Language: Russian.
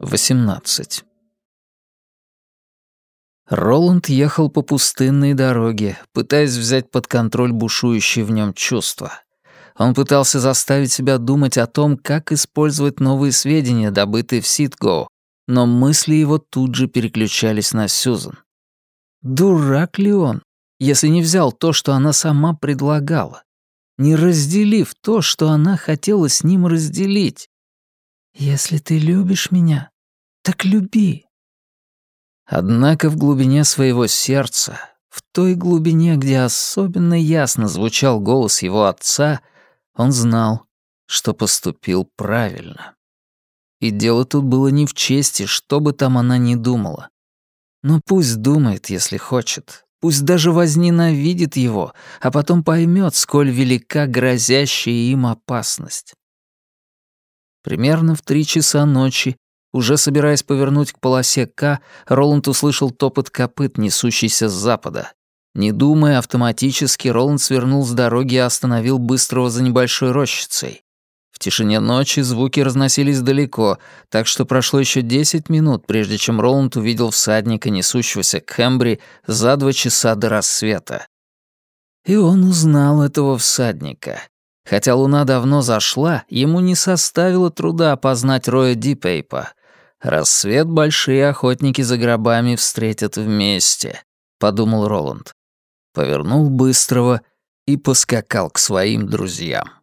18. Роланд ехал по пустынной дороге, пытаясь взять под контроль бушующие в нем чувства. Он пытался заставить себя думать о том, как использовать новые сведения, добытые в Ситгоу, но мысли его тут же переключались на Сюзан. Дурак ли он, если не взял то, что она сама предлагала, не разделив то, что она хотела с ним разделить? «Если ты любишь меня, так люби». Однако в глубине своего сердца, в той глубине, где особенно ясно звучал голос его отца, он знал, что поступил правильно. И дело тут было не в чести, что бы там она ни думала. Но пусть думает, если хочет. Пусть даже возненавидит его, а потом поймет, сколь велика грозящая им опасность. Примерно в три часа ночи, уже собираясь повернуть к полосе К, Роланд услышал топот копыт, несущийся с запада. Не думая, автоматически Роланд свернул с дороги и остановил быстрого за небольшой рощицей. В тишине ночи звуки разносились далеко, так что прошло еще десять минут, прежде чем Роланд увидел всадника, несущегося к Хэмбри, за два часа до рассвета. И он узнал этого всадника. Хотя луна давно зашла, ему не составило труда опознать Роя Дипейпа. Рассвет большие охотники за гробами встретят вместе, подумал Роланд. Повернул быстрого и поскакал к своим друзьям.